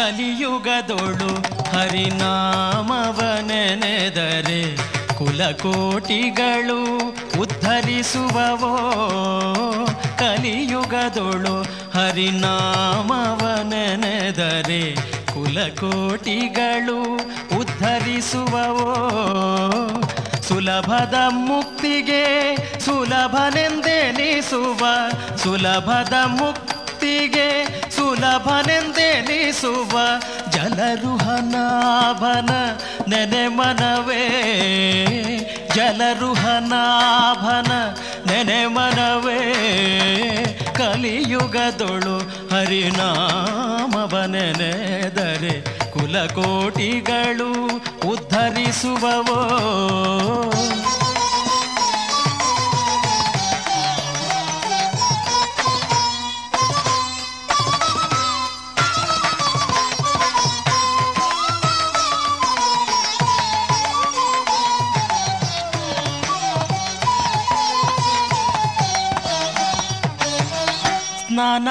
ಕಲಿಯುಗದೊಳು ಹರಿನಾಮವನೆನೆದರೆ ಕುಲಕೋಟಿಗಳು ಉದ್ಧರಿಸುವವೋ? ಕಲಿಯುಗದೊಳು ಹರಿನಾಮವನೆನೆದರೆ ಕುಲಕೋಟಿಗಳು ಉದ್ಧರಿಸುವವೋ? ಸುಲಭದ ಮುಕ್ತಿಗೆ ಸುಲಭನೆಂದೆನಿಸುವ ಸುಲಭದ ಮುಕ್ತಿಗೆ ಸುಲಭನೆಂದೆನಿಸುವ ಜಲರುಹನಾಭನ ನೆನೆ ಮನವೇ. ಜಲರುಹನಾಭನ ನೆನೆ ಮನವೇ. ಕಲಿಯುಗದೊಳು ಹರಿನಾಮವನೆನೆದರೆ ಕುಲಕೋಟಿಗಳು ಉದ್ಧರಿಸುವವೋ.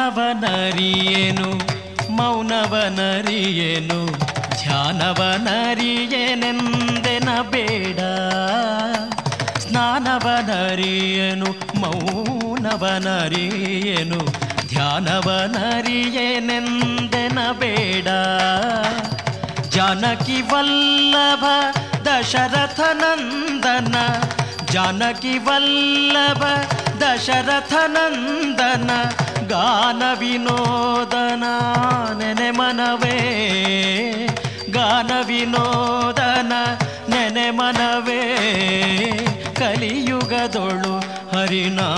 ಸ್ನಾನವನರಿಯೇನು ಮೌನವನರಿಯೇನು ಧ್ಯಾನವನರಿಯೇನೆಂದೆನ ಬೇಡ ಸ್ನಾನವನರಿಯೇನು ಮೌನವನರಿಯೇನು ಧ್ಯಾನವನರಿಯೇನೆಂದೆನ ಬೇಡ ಜಾನಕಿ ವಲ್ಲಭ ದಶರಥ ನಂದನ ಜಾನಕಿ ವಲ್ಲಭ ದಶರಥ ನಂದನ ಗಾನ ವಿನೋದನ ನೆನೆ ಮನವೇ. ಗಾನ ವಿನೋದನ ನೆನೆ ಮನವೇ. ಕಲಿಯುಗದೊಳು ಹರಿನಾಮವನೆನೆದರೆ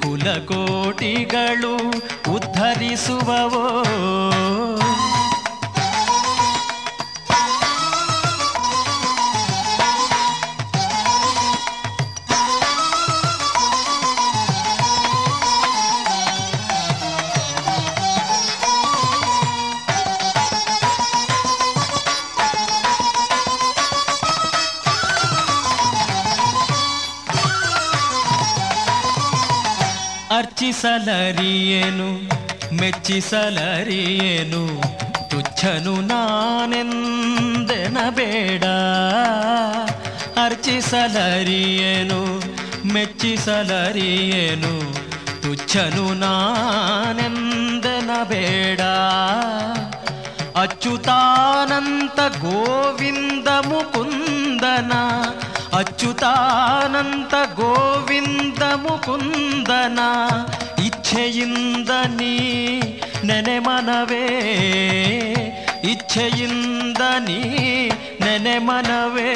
ಕುಲಕೋಟಿಗಳು ಉದ್ಧರಿಸುವವೋ. అచ్చి సలరియను మెచ్చి సలరియను తుచ్చను నానెందెనబేಡ అర్చి సలరియను మెచ్చి సలరియను తుచ్చను నానెందెనబేడ అచ్యుతానంత గోవిందము కుందనా ಅಚ್ಯುತಾನಂತ ಗೋವಿಂದ ಮುಕುಂದನ ಇಚ್ಛೆಯಿಂದ ನೀ ನೆನೆ ಮನವೇ, ಇಚ್ಛೆಯಿಂದ ನೀ ನೆನೆ ಮನವೇ,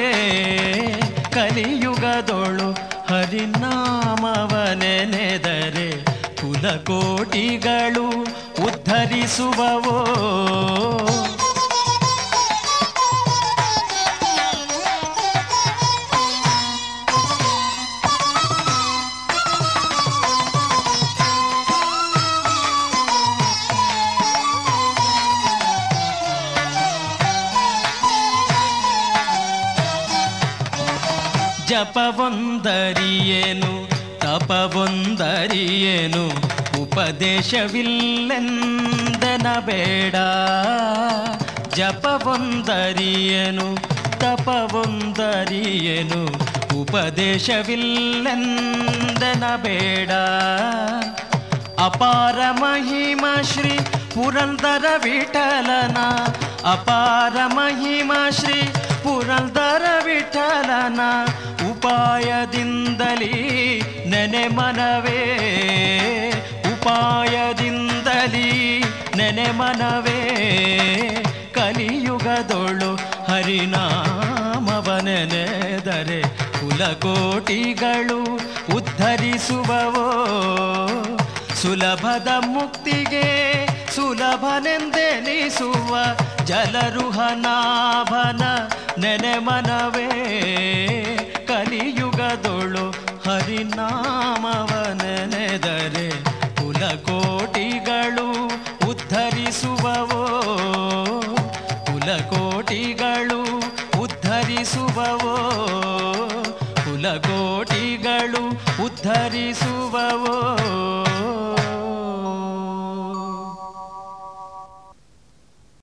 ಕಲಿಯುಗದೊಳು ಹರಿನಾಮವನೆನೆದರೆ ಕುಲಕೋಟಿಗಳು ಉದ್ಧರಿಸುವವೋ. ಜಪವೊಂದರಿಯೇನು? ತಪವೊಂದರಿಯೇನು? ಉಪದೇಶವಿಲ್ಲೆಂದನ ಬೇಡ ಜಪವೊಂದರಿಯೇನು? ತಪವೊಂದರಿಯೇನು? ಉಪದೇಶವಿಲ್ಲೆಂದನ ಬೇಡ ಅಪಾರ ಮಹಿಮ ಶ್ರೀ ಪುರಂದರ ವಿಠಲನ. ಅಪಾರ ಮಹಿಮ ಶ್ರೀ ಪುರಂದರ ವಿಠಲನ. ಉಪಾಯದಿಂದಲೇ ನೆನೆ ಮನವೇ, ಉಪಾಯದಿಂದಲೇ ನೆನೆ ಮನವೇ, ಕಲಿಯುಗದೊಳು ಹರಿನಾಮವನೆನೆದರೆ ಕುಲಕೋಟಿಗಳು ಉದ್ಧರಿಸುವವೋ, ಸುಲಭದ ಮುಕ್ತಿಗೆ ಸುಲಭನೆಂದೆನಿಸುವ ಜಲರುಹನಾಭನ ನೆನೆ ಮನವೇ ಹರಿನಾಮವನೆನೆದರೆ ಕುಲಕೋಟಿಗಳು ಉದ್ಧರಿಸುವವೋ? ಕುಲಕೋಟಿಗಳು ಉದ್ಧರಿಸುವವೋ? ಕುಲಕೋಟಿಗಳು ಉದ್ಧರಿಸುವವೋ?